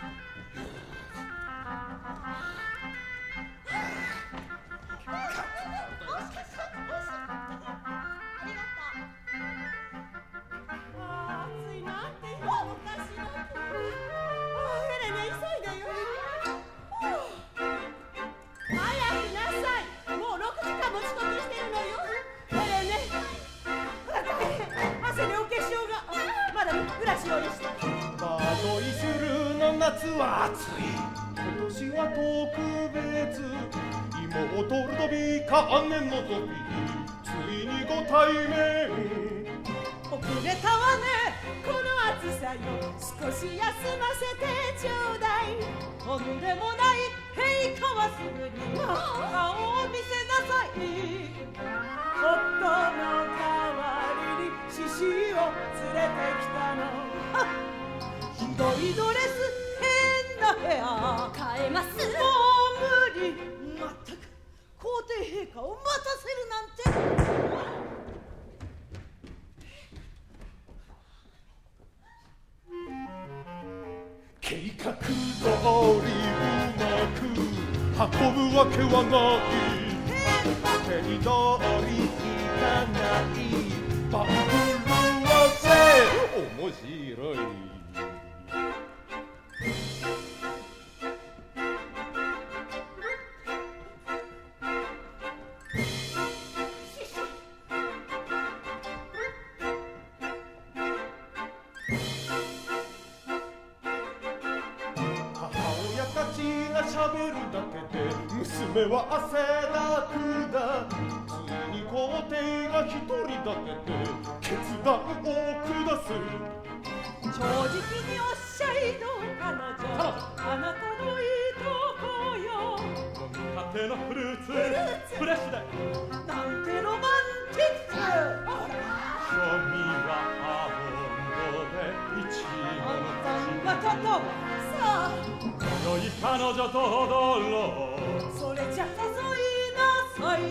Yeah. 夏は暑い今年は特別妹ルドビか姉のゾビついにご対面。遅れたわねこの暑さよ。少し休ませてちょうだい。とんでもない陛下はすぐに。顔を見せなさい。計画通りうまく運ぶわけはない手に通りいかない。バンブルはせ面白い。喋るだけで娘は汗だくだ。ついに皇帝が一人だけで決断を下す。正直におっしゃいど彼女あなたのいいとこよ彼女と踊ろう。それじゃ誘いなさい。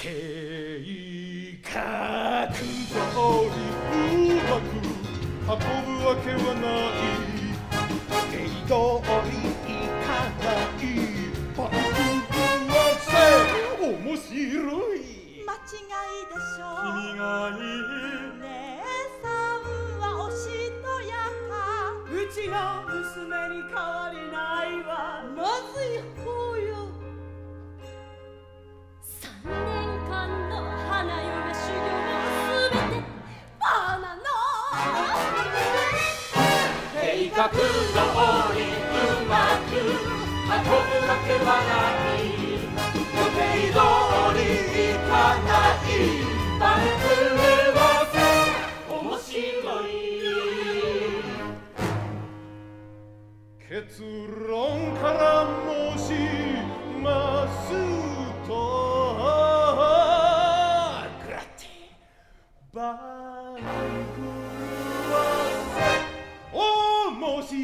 計画通りうまく運ぶわけはない通り行かない番組はせ面白い。間違いでしょ君がいい姉さんはおしとやかうちの娘に変わりないわ。まずい方よ。3年間の花嫁修行すべてバナナ計画通結論から申しますとグラッティ番狂わせ面白い